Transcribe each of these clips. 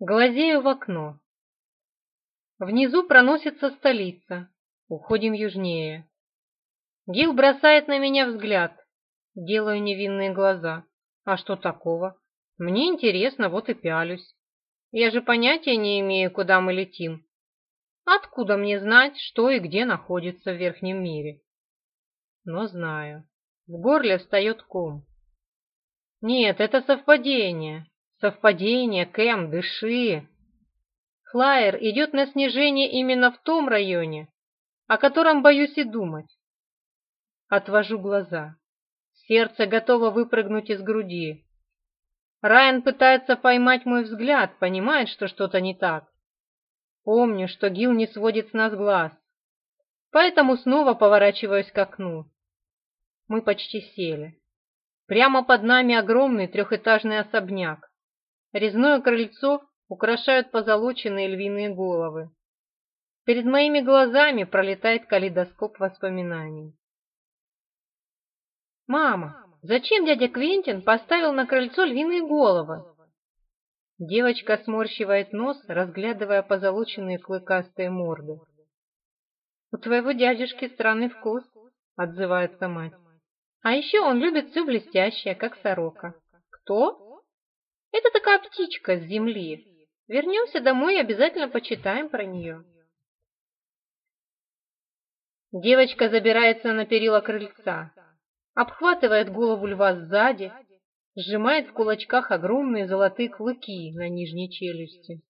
Глазею в окно. Внизу проносится столица. Уходим южнее. Гил бросает на меня взгляд. Делаю невинные глаза. А что такого? Мне интересно, вот и пялюсь. Я же понятия не имею, куда мы летим. Откуда мне знать, что и где находится в верхнем мире? Но знаю. В горле встает ком. Нет, это совпадение. «Совпадение, Кэм, дыши!» Флайер идет на снижение именно в том районе, о котором боюсь и думать. Отвожу глаза. Сердце готово выпрыгнуть из груди. Райан пытается поймать мой взгляд, понимает, что что-то не так. Помню, что Гил не сводит с нас глаз. Поэтому снова поворачиваюсь к окну. Мы почти сели. Прямо под нами огромный трехэтажный особняк. Резное крыльцо украшают позолоченные львиные головы. Перед моими глазами пролетает калейдоскоп воспоминаний. «Мама, зачем дядя Квентин поставил на крыльцо львиные головы?» Девочка сморщивает нос, разглядывая позолоченные клыкастые морды. «У твоего дядюшки странный вкус», — отзывается мать. «А еще он любит все блестящее, как сорока». «Кто?» птичка с земли. Вернемся домой и обязательно почитаем про нее». Девочка забирается на перила крыльца, обхватывает голову льва сзади, сжимает в кулачках огромные золотые клыки на нижней челюсти.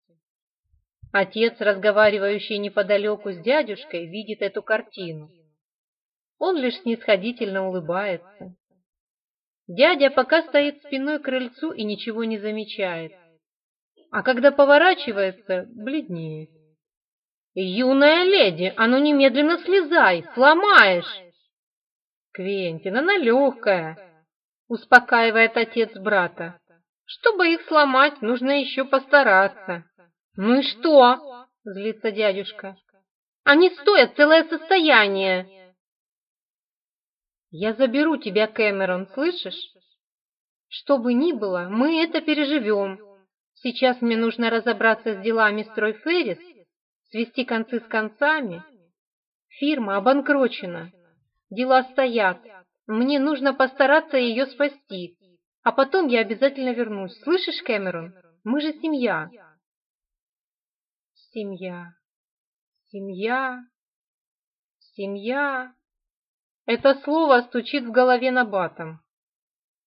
Отец, разговаривающий неподалеку с дядюшкой, видит эту картину. Он лишь снисходительно улыбается, Дядя пока стоит спиной к крыльцу и ничего не замечает. А когда поворачивается, бледнеет. «Юная леди, а ну немедленно слезай, сломаешь!» «Квентин, она легкая!» — успокаивает отец брата. «Чтобы их сломать, нужно еще постараться». «Ну и что?» — злится дядюшка. «Они стоят целое состояние!» Я заберу тебя, Кэмерон, слышишь? Что бы ни было, мы это переживем. Сейчас мне нужно разобраться с делами строй Феррис, свести концы с концами. Фирма обанкрочена, дела стоят. Мне нужно постараться ее спасти. А потом я обязательно вернусь. Слышишь, Кэмерон? Мы же семья. Семья. Семья. Семья. Это слово стучит в голове набатом.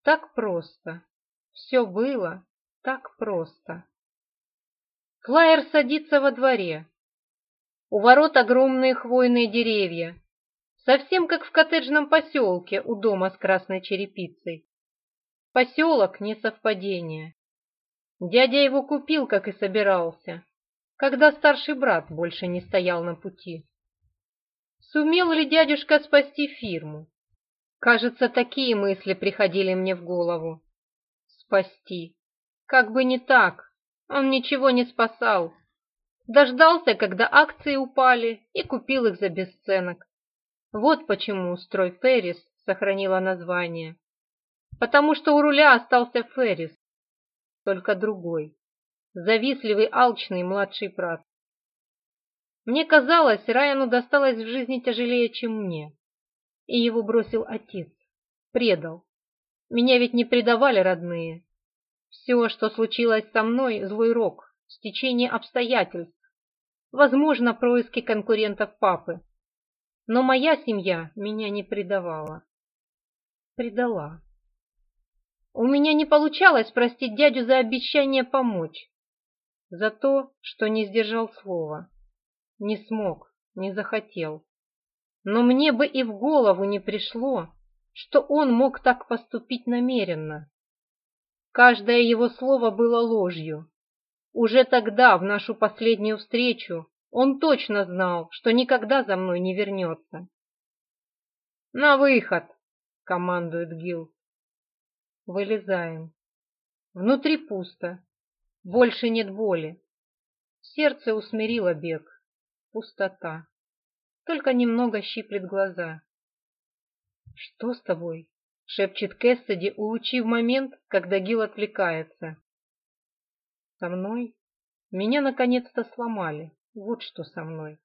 Так просто. Все было так просто. Флайер садится во дворе. У ворот огромные хвойные деревья, совсем как в коттеджном поселке у дома с красной черепицей. Поселок не совпадение. Дядя его купил, как и собирался, когда старший брат больше не стоял на пути. Сумел ли дядюшка спасти фирму? Кажется, такие мысли приходили мне в голову. Спасти. Как бы не так. Он ничего не спасал. Дождался, когда акции упали, и купил их за бесценок. Вот почему «Строй Феррис» сохранила название. Потому что у руля остался Феррис, только другой. Завистливый, алчный младший брат. Мне казалось, Райану досталось в жизни тяжелее, чем мне. И его бросил отец. Предал. Меня ведь не предавали родные. Все, что случилось со мной, злой рок, стечение обстоятельств. Возможно, происки конкурентов папы. Но моя семья меня не предавала. Предала. У меня не получалось простить дядю за обещание помочь. За то, что не сдержал слова. Не смог, не захотел. Но мне бы и в голову не пришло, что он мог так поступить намеренно. Каждое его слово было ложью. Уже тогда, в нашу последнюю встречу, он точно знал, что никогда за мной не вернется. «На выход!» — командует Гил. Вылезаем. Внутри пусто. Больше нет боли. Сердце усмирило бег пустота. Только немного щиплет глаза. «Что с тобой?» — шепчет Кэссиди, улучив момент, когда Гил отвлекается. «Со мной? Меня наконец-то сломали. Вот что со мной».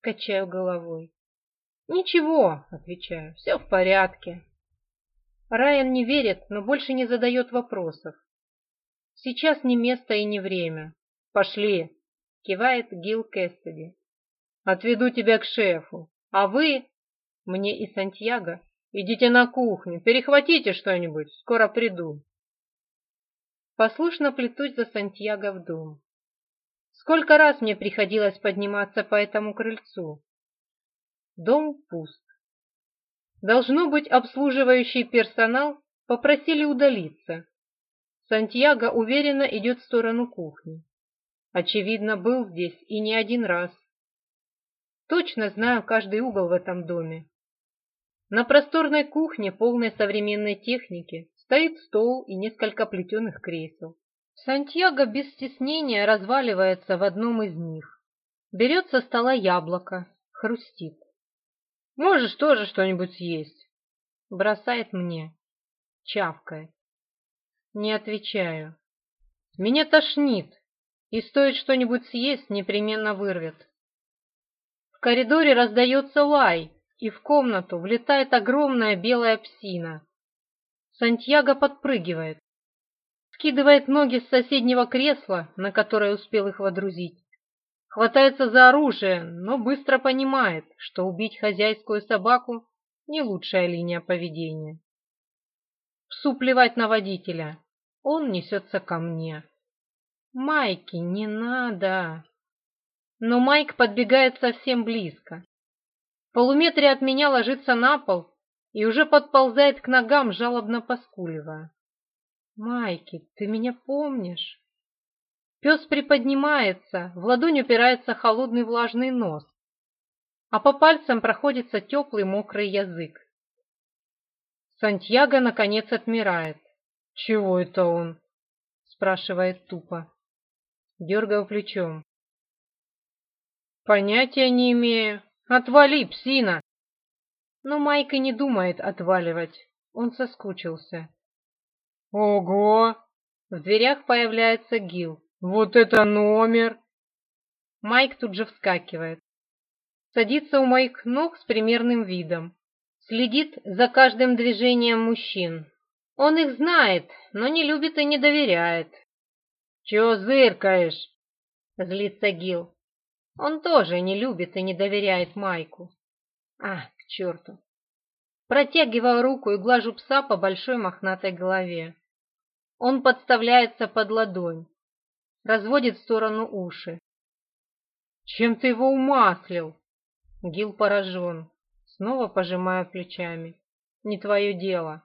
Качаю головой. «Ничего», — отвечаю, — «все в порядке». Райан не верит, но больше не задает вопросов. «Сейчас не место и не время. Пошли!» — кивает Гил Кэссиди. Отведу тебя к шефу. А вы, мне и Сантьяго, идите на кухню, перехватите что-нибудь, скоро приду. Послушно плетусь за Сантьяго в дом. Сколько раз мне приходилось подниматься по этому крыльцу. Дом пуст. Должно быть, обслуживающий персонал попросили удалиться. Сантьяго уверенно идет в сторону кухни. Очевидно, был здесь и не один раз. Точно знаю каждый угол в этом доме. На просторной кухне, полной современной техники, стоит стол и несколько плетеных кресел. Сантьяго без стеснения разваливается в одном из них. Берет со стола яблоко, хрустит. «Можешь тоже что-нибудь съесть?» Бросает мне. Чавкает. Не отвечаю. Меня тошнит, и стоит что-нибудь съесть, непременно вырвет. В коридоре раздается лай, и в комнату влетает огромная белая псина. Сантьяго подпрыгивает, скидывает ноги с соседнего кресла, на которое успел их водрузить. Хватается за оружие, но быстро понимает, что убить хозяйскую собаку – не лучшая линия поведения. Псу плевать на водителя. Он несется ко мне. «Майки, не надо!» но Майк подбегает совсем близко. В полуметре от меня ложится на пол и уже подползает к ногам, жалобно поскуливая. «Майки, ты меня помнишь?» Пес приподнимается, в ладонь упирается холодный влажный нос, а по пальцам проходится теплый мокрый язык. Сантьяго, наконец, отмирает. «Чего это он?» – спрашивает тупо. Дергая плечом. «Понятия не имею. Отвали, псина!» Но Майк и не думает отваливать. Он соскучился. «Ого!» В дверях появляется Гил. «Вот это номер!» Майк тут же вскакивает. Садится у моих ног с примерным видом. Следит за каждым движением мужчин. Он их знает, но не любит и не доверяет. «Чего зыркаешь?» — злится Гил. Он тоже не любит и не доверяет Майку. А, к черту. Протягиваю руку и глажу пса по большой мохнатой голове. Он подставляется под ладонь, разводит в сторону уши. «Чем ты его умаслил?» Гил поражен, снова пожимая плечами. «Не твое дело».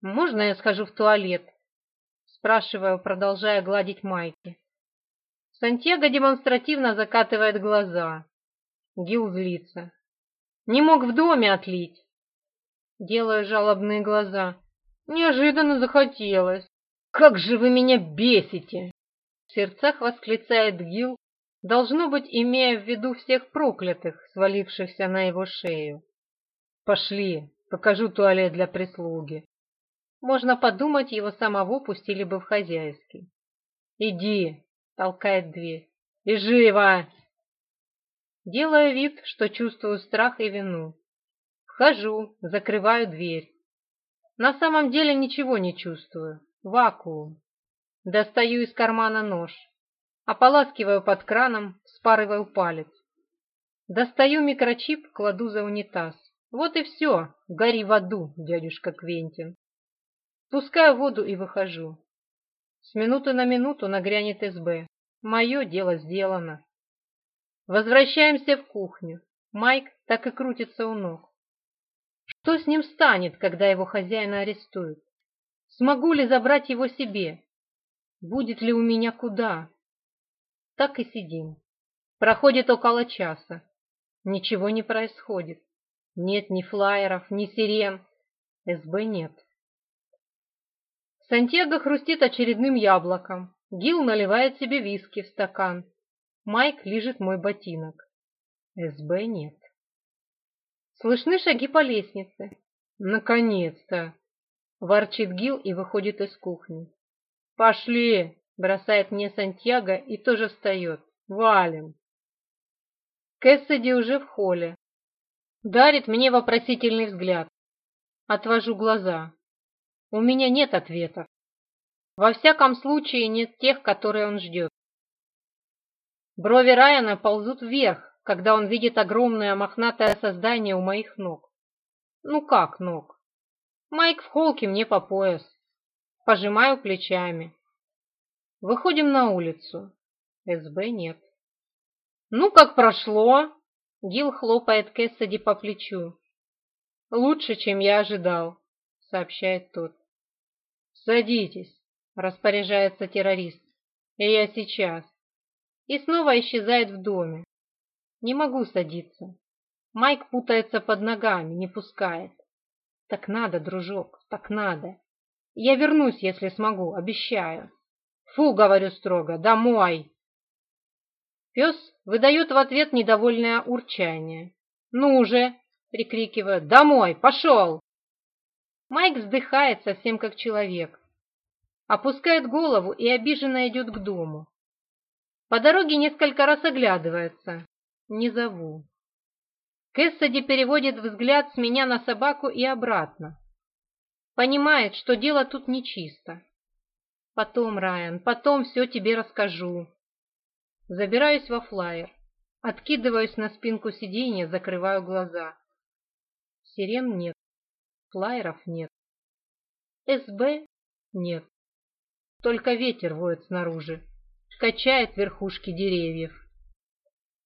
«Можно я схожу в туалет?» Спрашиваю, продолжая гладить майки. Сантьяго демонстративно закатывает глаза. Гил злится. «Не мог в доме отлить!» Делая жалобные глаза. «Неожиданно захотелось!» «Как же вы меня бесите!» В сердцах восклицает Гил, должно быть, имея в виду всех проклятых, свалившихся на его шею. «Пошли, покажу туалет для прислуги!» Можно подумать, его самого пустили бы в хозяйский. «Иди, толкает дверь. «И живо!» Делаю вид, что чувствую страх и вину. Вхожу, закрываю дверь. На самом деле ничего не чувствую. Вакуум. Достаю из кармана нож. Ополаскиваю под краном, спарываю палец. Достаю микрочип, кладу за унитаз. Вот и все. Гори в аду, дядюшка Квентин. Пускаю воду и выхожу. С минуты на минуту нагрянет СБ. Мое дело сделано. Возвращаемся в кухню. Майк так и крутится у ног. Что с ним станет, когда его хозяина арестуют? Смогу ли забрать его себе? Будет ли у меня куда? Так и сидим. Проходит около часа. Ничего не происходит. Нет ни флайеров, ни сирен. СБ нет. Сантьяго хрустит очередным яблоком. Гил наливает себе виски в стакан. Майк лижет мой ботинок. СБ нет. Слышны шаги по лестнице. Наконец-то! Ворчит Гил и выходит из кухни. Пошли! Бросает мне Сантьяго и тоже встает. Валим! Кэссиди уже в холле. Дарит мне вопросительный взгляд. Отвожу глаза. У меня нет ответа. Во всяком случае, нет тех, которые он ждет. Брови Райана ползут вверх, когда он видит огромное мохнатое создание у моих ног. Ну как ног? Майк в холке мне по пояс. Пожимаю плечами. Выходим на улицу. СБ нет. Ну как прошло? Гил хлопает Кэссиди по плечу. Лучше, чем я ожидал, сообщает тот. «Садитесь», — распоряжается террорист, — «и я сейчас». И снова исчезает в доме. Не могу садиться. Майк путается под ногами, не пускает. Так надо, дружок, так надо. Я вернусь, если смогу, обещаю. Фу, говорю строго, домой. Пес выдает в ответ недовольное урчание. Ну же, прикрикивая, домой, пошел! Майк вздыхает совсем как человек. Опускает голову и обиженно идет к дому. По дороге несколько раз оглядывается. Не зову. Кэссиди переводит взгляд с меня на собаку и обратно. Понимает, что дело тут нечисто. Потом, Райан, потом все тебе расскажу. Забираюсь во флайер. Откидываюсь на спинку сиденья, закрываю глаза. Сирен нет флайеров нет. СБ нет. Только ветер воет снаружи, качает верхушки деревьев.